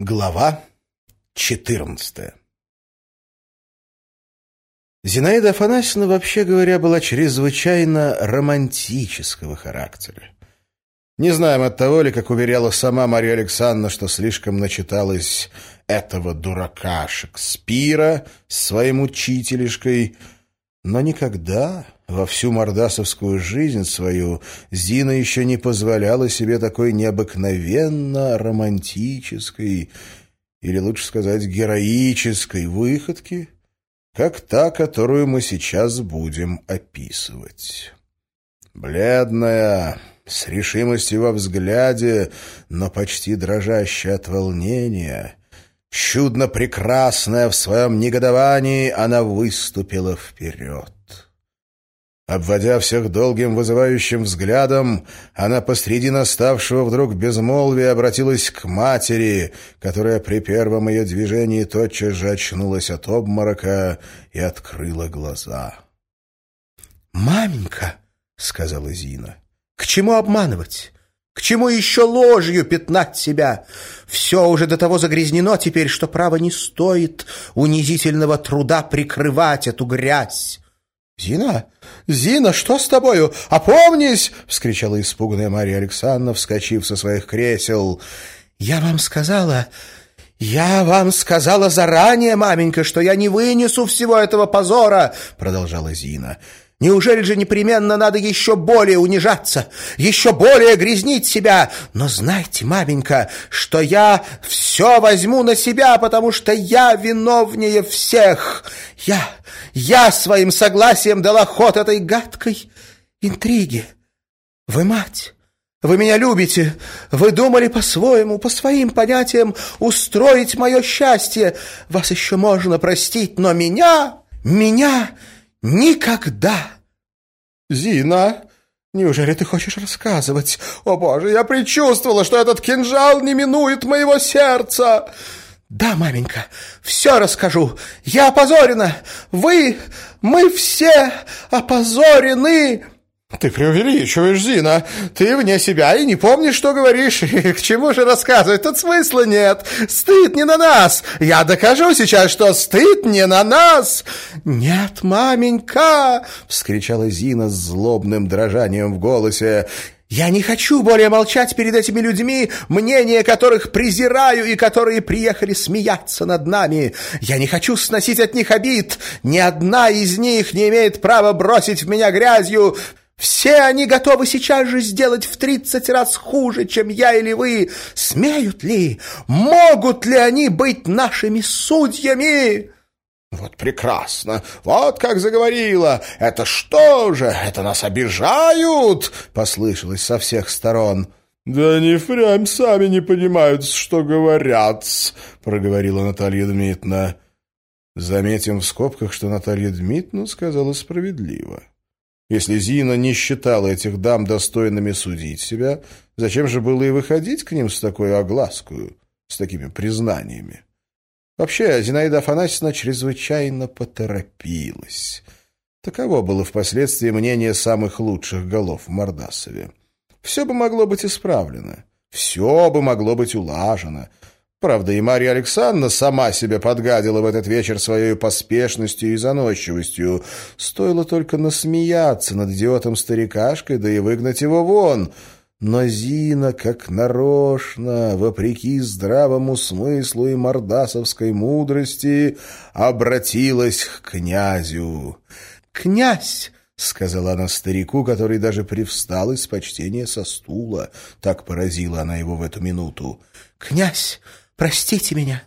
Глава 14 Зинаида Афанасьевна, вообще говоря, была чрезвычайно романтического характера. Не знаем от того ли, как уверяла сама Мария Александровна, что слишком начиталась этого дурака Шекспира с своим учителишкой, но никогда во всю мордасовскую жизнь свою Зина еще не позволяла себе такой необыкновенно романтической, или лучше сказать, героической выходки, как та, которую мы сейчас будем описывать. Бледная, с решимостью во взгляде, но почти дрожащая от волнения, чудно прекрасная в своем негодовании, она выступила вперед. Обводя всех долгим вызывающим взглядом, она посреди наставшего вдруг безмолвия обратилась к матери, которая при первом ее движении тотчас же очнулась от обморока и открыла глаза. «Маменька!» — сказала Зина. «К чему обманывать? К чему еще ложью пятнать себя? Все уже до того загрязнено теперь, что право не стоит унизительного труда прикрывать эту грязь. «Зина! Зина, что с тобою? Опомнись!» — вскричала испуганная Мария Александровна, вскочив со своих кресел. «Я вам сказала, я вам сказала заранее, маменька, что я не вынесу всего этого позора!» — продолжала Зина. Неужели же непременно надо еще более унижаться, еще более грязнить себя? Но знайте, маменька, что я все возьму на себя, потому что я виновнее всех. Я, я своим согласием дала ход этой гадкой интриге. Вы мать, вы меня любите, вы думали по-своему, по своим понятиям устроить мое счастье. Вас еще можно простить, но меня, меня никогда. Зина, неужели ты хочешь рассказывать? О, Боже, я предчувствовала, что этот кинжал не минует моего сердца. Да, маменька, все расскажу. Я опозорена. Вы, мы все опозорены. «Ты преувеличиваешь, Зина. Ты вне себя и не помнишь, что говоришь. к чему же рассказывать? Тут смысла нет. Стыд не на нас. Я докажу сейчас, что стыд не на нас». «Нет, маменька!» — вскричала Зина с злобным дрожанием в голосе. «Я не хочу более молчать перед этими людьми, мнение которых презираю и которые приехали смеяться над нами. Я не хочу сносить от них обид. Ни одна из них не имеет права бросить в меня грязью. Все они готовы сейчас же сделать в тридцать раз хуже, чем я или вы. Смеют ли, могут ли они быть нашими судьями?» «Вот прекрасно! Вот как заговорила! Это что же? Это нас обижают!» — послышалось со всех сторон. «Да они впрямь сами не понимают, что говорят!» — проговорила Наталья Дмитриевна. Заметим в скобках, что Наталья Дмитриевна сказала справедливо. Если Зина не считала этих дам достойными судить себя, зачем же было и выходить к ним с такой огласкою, с такими признаниями? Вообще, Зинаида Афанасьевна чрезвычайно поторопилась. Таково было впоследствии мнение самых лучших голов в Мордасове. Все бы могло быть исправлено, все бы могло быть улажено — Правда, и Марья Александровна сама себе подгадила в этот вечер своей поспешностью и заносчивостью. Стоило только насмеяться над идиотом-старикашкой, да и выгнать его вон. Но Зина, как нарочно, вопреки здравому смыслу и мордасовской мудрости, обратилась к князю. «Князь!» — сказала она старику, который даже привстал из почтения со стула. Так поразила она его в эту минуту. «Князь, Простите меня,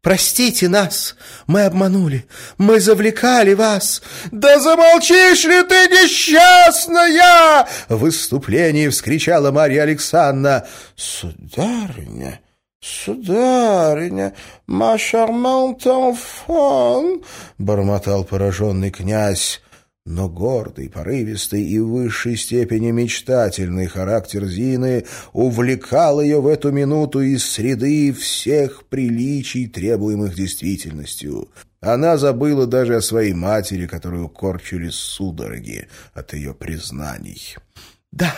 простите нас, мы обманули, мы завлекали вас. Да замолчишь ли ты, несчастная! В выступлении вскричала Марья Александровна. Сударыня, сударыня, ма шармант enfant, бормотал пораженный князь. Но гордый, порывистый и в высшей степени мечтательный характер Зины увлекал ее в эту минуту из среды всех приличий, требуемых действительностью. Она забыла даже о своей матери, которую корчили судороги от ее признаний. «Да,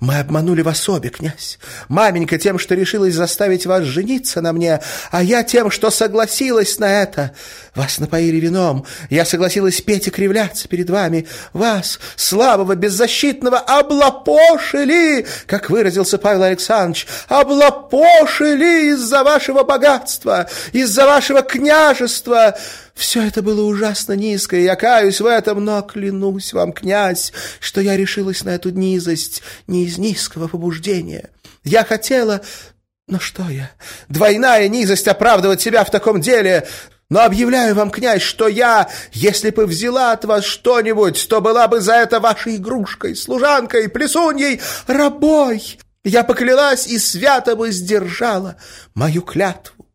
Мы обманули вас обе, князь. Маменька тем, что решилась заставить вас жениться на мне, а я тем, что согласилась на это. Вас напоили вином, я согласилась петь и кривляться перед вами. Вас, слабого, беззащитного, облапошили, как выразился Павел Александрович, облапошили из-за вашего богатства, из-за вашего княжества. Все это было ужасно низко, и я каюсь в этом, но клянусь вам, князь, что я решилась на эту низость не из низкого побуждения. Я хотела... Но что я? Двойная низость оправдывать себя в таком деле... Но объявляю вам, князь, что я, если бы взяла от вас что-нибудь, то была бы за это вашей игрушкой, служанкой, плесуньей, рабой. Я поклялась и свято бы сдержала мою клятву.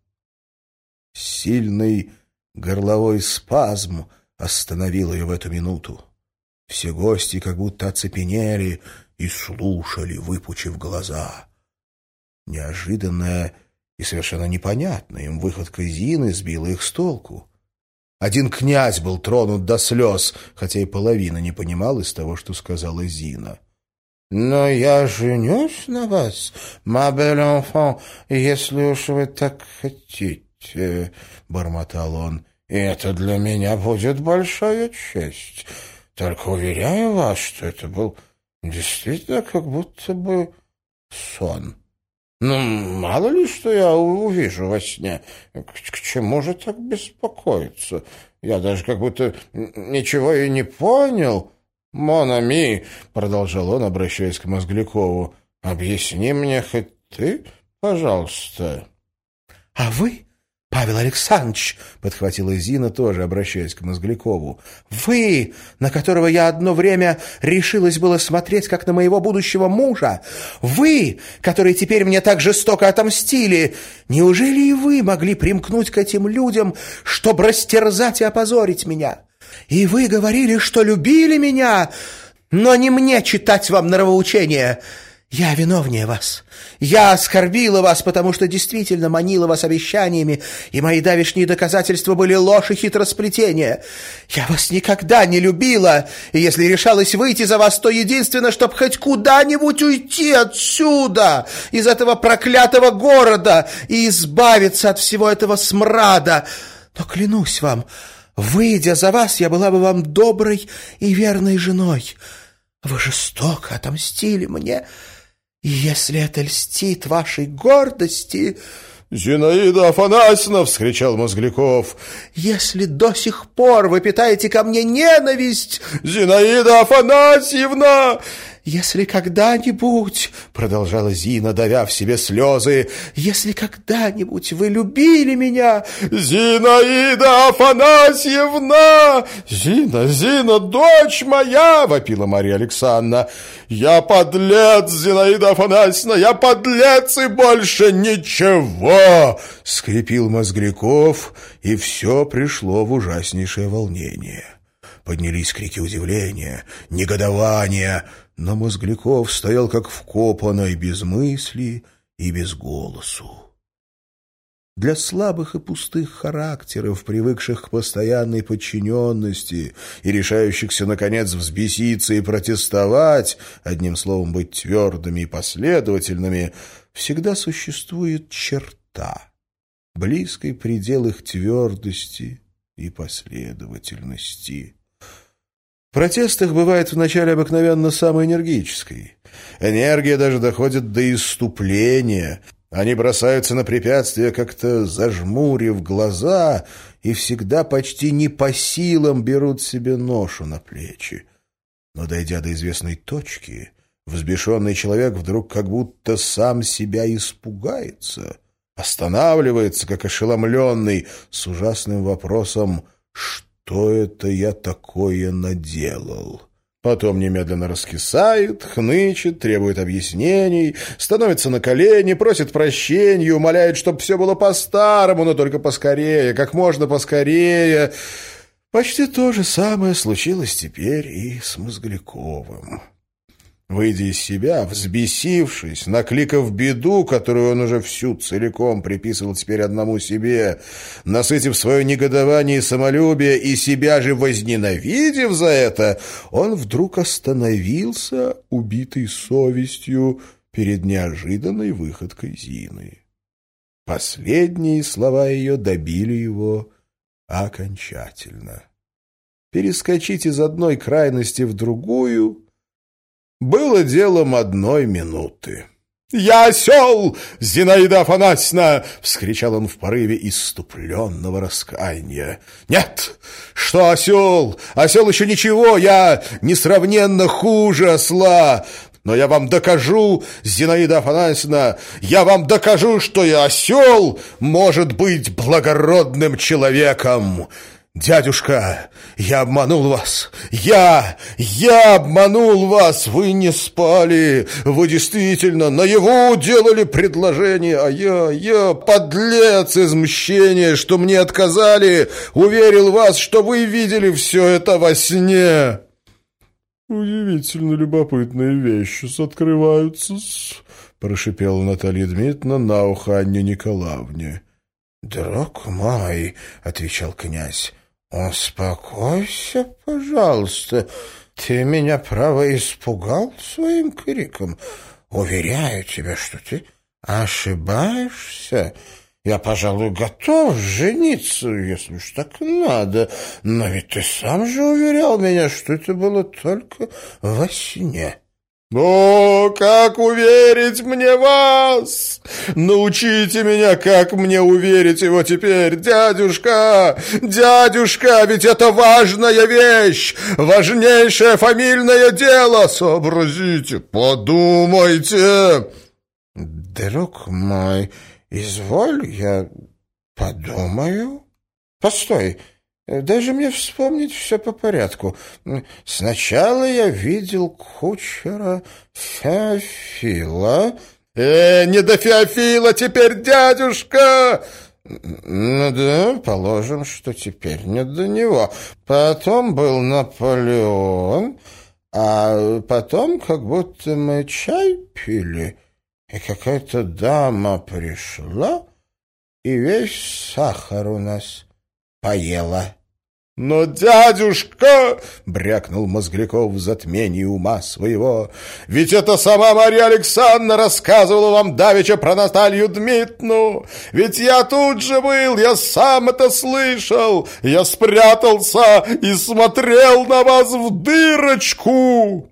Сильный Горловой спазм остановил ее в эту минуту. Все гости как будто оцепенели и слушали, выпучив глаза. Неожиданная и совершенно непонятная им выходка Зины сбила их с толку. Один князь был тронут до слез, хотя и половина не понимал из того, что сказала Зина. «Но я женюсь на вас, ма belle enfant, если уж вы так хотите». — бормотал он. «И это для меня будет большая честь. Только уверяю вас, что это был действительно как будто бы сон. Ну, мало ли, что я увижу во сне. К, к чему же так беспокоиться? Я даже как будто ничего и не понял». «Монами», — продолжал он, обращаясь к Мозглякову, — «объясни мне хоть ты, пожалуйста». «А вы «Павел Александрович», — подхватила Зина, тоже обращаясь к Мозглякову, «вы, на которого я одно время решилась было смотреть, как на моего будущего мужа, вы, которые теперь мне так жестоко отомстили, неужели и вы могли примкнуть к этим людям, чтобы растерзать и опозорить меня? И вы говорили, что любили меня, но не мне читать вам нравоучения». «Я виновнее вас. Я оскорбила вас, потому что действительно манила вас обещаниями, и мои давешние доказательства были ложь и хитросплетение. Я вас никогда не любила, и если решалась выйти за вас, то единственно, чтобы хоть куда-нибудь уйти отсюда, из этого проклятого города, и избавиться от всего этого смрада. Но клянусь вам, выйдя за вас, я была бы вам доброй и верной женой. Вы жестоко отомстили мне». Если это льстит вашей гордости... «Зинаида Афанасьевна!» — вскричал Мозгляков. «Если до сих пор вы питаете ко мне ненависть...» «Зинаида Афанасьевна!» «Если когда-нибудь, — продолжала Зина, давя в себе слезы, — если когда-нибудь вы любили меня...» «Зинаида Афанасьевна! Зина, Зина, дочь моя!» — вопила Мария Александровна. «Я подлец, Зинаида Афанасьевна, я подлец и больше ничего!» — скрипел Мозгляков, и все пришло в ужаснейшее волнение. Поднялись крики удивления, негодования — но Мозгляков стоял как вкопанный, без мысли и без голосу. Для слабых и пустых характеров, привыкших к постоянной подчиненности и решающихся, наконец, взбеситься и протестовать, одним словом, быть твердыми и последовательными, всегда существует черта, близкий предел их твердости и последовательности. Протест их бывает вначале обыкновенно самой энергической. Энергия даже доходит до иступления. Они бросаются на препятствия, как-то зажмурив глаза, и всегда почти не по силам берут себе ношу на плечи. Но, дойдя до известной точки, взбешенный человек вдруг как будто сам себя испугается, останавливается, как ошеломленный, с ужасным вопросом «Что?» Что это я такое наделал? Потом немедленно раскисает, хнычет, требует объяснений, становится на колени, просит прощения, умоляет, чтобы все было по-старому, но только поскорее, как можно поскорее. Почти то же самое случилось теперь и с Мозгляковым. Выйдя из себя, взбесившись, накликав беду, которую он уже всю целиком приписывал теперь одному себе, насытив свое негодование и самолюбие и себя же возненавидев за это, он вдруг остановился, убитый совестью, перед неожиданной выходкой Зины. Последние слова ее добили его окончательно. Перескочить из одной крайности в другую было делом одной минуты. «Я осел, Зинаида Афанасьевна!» — вскричал он в порыве иступленного раскаяния. «Нет! Что осел? Осел еще ничего! Я несравненно хуже осла! Но я вам докажу, Зинаида Афанасьевна, я вам докажу, что я осел может быть благородным человеком!» «Дядюшка, я обманул вас! Я! Я обманул вас! Вы не спали! Вы действительно наяву делали предложение, а я, я, подлец из мщения, что мне отказали, уверил вас, что вы видели все это во сне!» «Удивительно любопытные вещи открываются прошипела Наталья Дмитриевна на ухо Анне Николаевне. «Друг мой», — отвечал князь, «Успокойся, пожалуйста. Ты меня, право, испугал своим криком. Уверяю тебя, что ты ошибаешься. Я, пожалуй, готов жениться, если уж так надо. Но ведь ты сам же уверял меня, что это было только во сне». «О, как уверить мне вас! Научите меня, как мне уверить его теперь, дядюшка! Дядюшка, ведь это важная вещь, важнейшее фамильное дело! Сообразите, подумайте!» «Друг мой, изволь, я подумаю. Постой, даже мне вспомнить все по порядку. Сначала я видел кучера Феофила. «Э, не до Феофила теперь, дядюшка!» «Ну да, положим, что теперь не до него. Потом был Наполеон, а потом как будто мы чай пили, и какая-то дама пришла, и весь сахар у нас поела. «Но, дядюшка!» — брякнул Мозгляков в затмении ума своего. «Ведь это сама Марья Александровна рассказывала вам давеча про Наталью Дмитриевну! Ведь я тут же был, я сам это слышал! Я спрятался и смотрел на вас в дырочку!»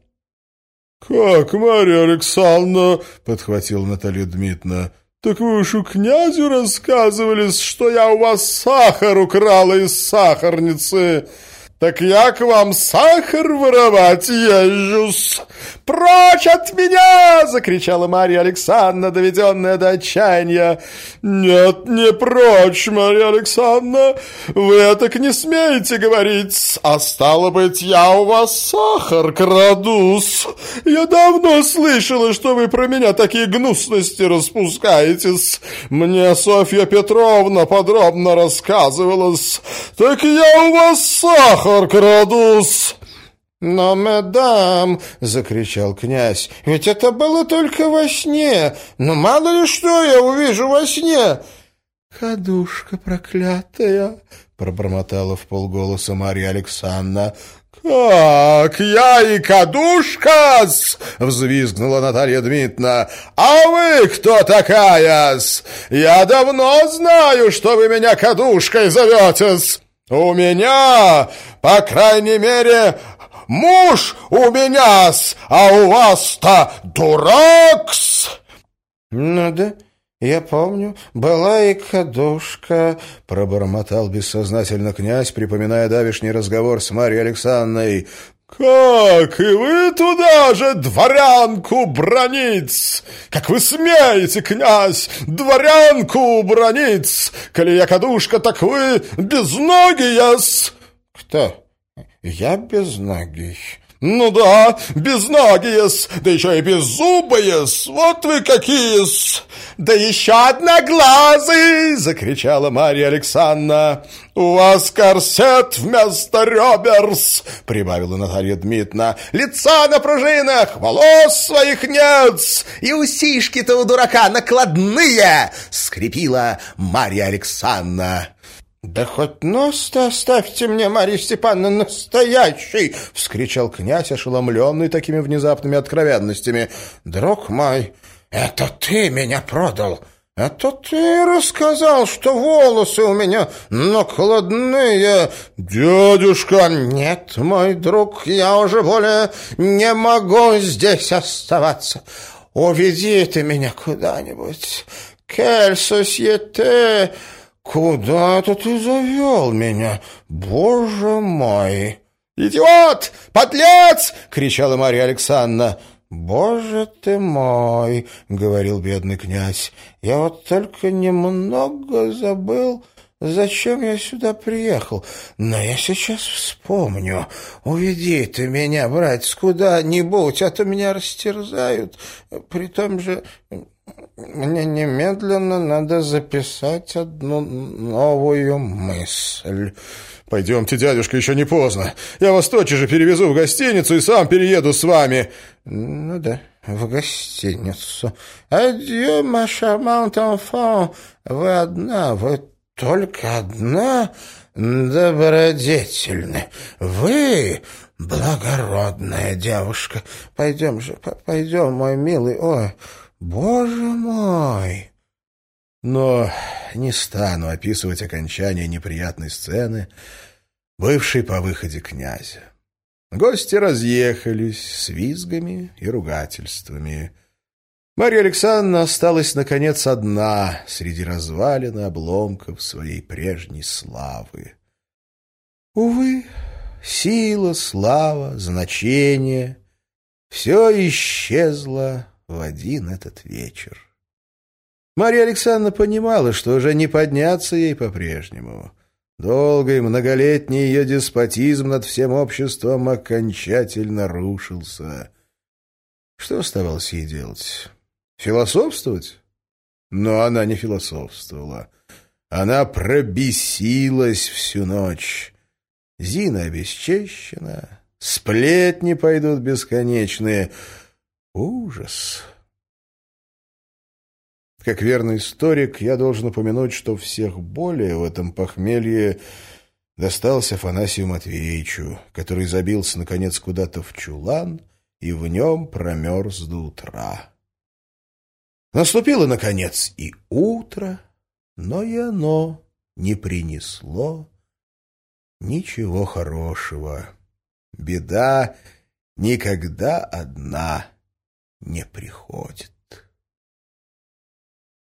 «Как, Марья Александровна?» — подхватила Наталья Дмитриевна. «Так вы уж у князю рассказывали, что я у вас сахар украла из сахарницы!» «Так я к вам сахар воровать езжусь!» «Прочь от меня!» — закричала Марья Александровна, доведенная до отчаяния. «Нет, не прочь, Марья Александровна, вы так не смеете говорить, а стало быть, я у вас сахар крадусь. Я давно слышала, что вы про меня такие гнусности распускаетесь. Мне Софья Петровна подробно рассказывалась. Так я у вас сахар крадус!» «Но, мадам!» — закричал князь. «Ведь это было только во сне! Ну, мало ли что я увижу во сне!» «Кадушка проклятая!» — пробормотала в полголоса Марья Александровна. «Как я и кадушка-с!» — взвизгнула Наталья Дмитриевна. «А вы кто такая-с? Я давно знаю, что вы меня кадушкой зовете-с!» «У меня, по крайней мере, муж у меня-с, а у вас-то дурак-с!» «Ну да, я помню, была и кадушка», — пробормотал бессознательно князь, припоминая давишний разговор с Марьей Александровной. «Как и вы туда же дворянку бронить! Как вы смеете, князь, дворянку бронить! Коли я кадушка, так вы безногий-с!» «Кто? Я безногий?» Ну да, безногие-с, да еще и беззубые-с, вот вы какие-с! Да еще одноглазый! — закричала Марья Александровна. «У вас корсет вместо реберс!» — прибавила Наталья Дмитриевна. «Лица на пружинах, волос своих нет!» «И усишки-то у дурака накладные!» — скрипила Марья Александровна. «Да хоть нос-то оставьте мне, Марья Степановна, настоящий!» — вскричал князь, ошеломленный такими внезапными откровенностями. «Друг мой, это ты меня продал!» «Это ты рассказал, что волосы у меня накладные?» «Дядюшка!» «Нет, мой друг, я уже более не могу здесь оставаться. Уведи ты меня куда-нибудь. Кель сосьете...» «Куда-то ты завел меня, боже мой!» «Идиот! Подлец!» — кричала Марья Александровна. «Боже ты мой!» — говорил бедный князь. «Я вот только немного забыл, зачем я сюда приехал. Но я сейчас вспомню. Уведи ты меня, братец, куда-нибудь, а то меня растерзают. При том же мне немедленно надо записать одну новую мысль». «Пойдемте, дядюшка, еще не поздно. Я вас тотчас же перевезу в гостиницу и сам перееду с вами». «Ну да, в гостиницу. Адьё, ма шармант enfant. Вы одна, вы только одна добродетельны. Вы благородная девушка. Пойдем же, пойдем, мой милый. Ой, боже мой!» Но не стану описывать окончание неприятной сцены, бывшей по выходе князя. Гости разъехались с визгами и ругательствами. Марья Александровна осталась, наконец, одна среди развалин и обломков своей прежней славы. Увы, сила, слава, значение — все исчезло в один этот вечер. Марья Александровна понимала, что уже не подняться ей по-прежнему. Долгий, многолетний ее деспотизм над всем обществом окончательно рушился. Что оставалось ей делать? Философствовать? Но она не философствовала. Она пробесилась всю ночь. Зина обесчещена, сплетни пойдут бесконечные. Ужас! Как верный историк, я должен упомянуть, что всех более в этом похмелье достался Афанасию Матвеевичу, который забился, наконец, куда-то в чулан и в нем промерз до утра. Наступило, наконец, и утро, но и оно не принесло ничего хорошего. Беда никогда одна не приходит.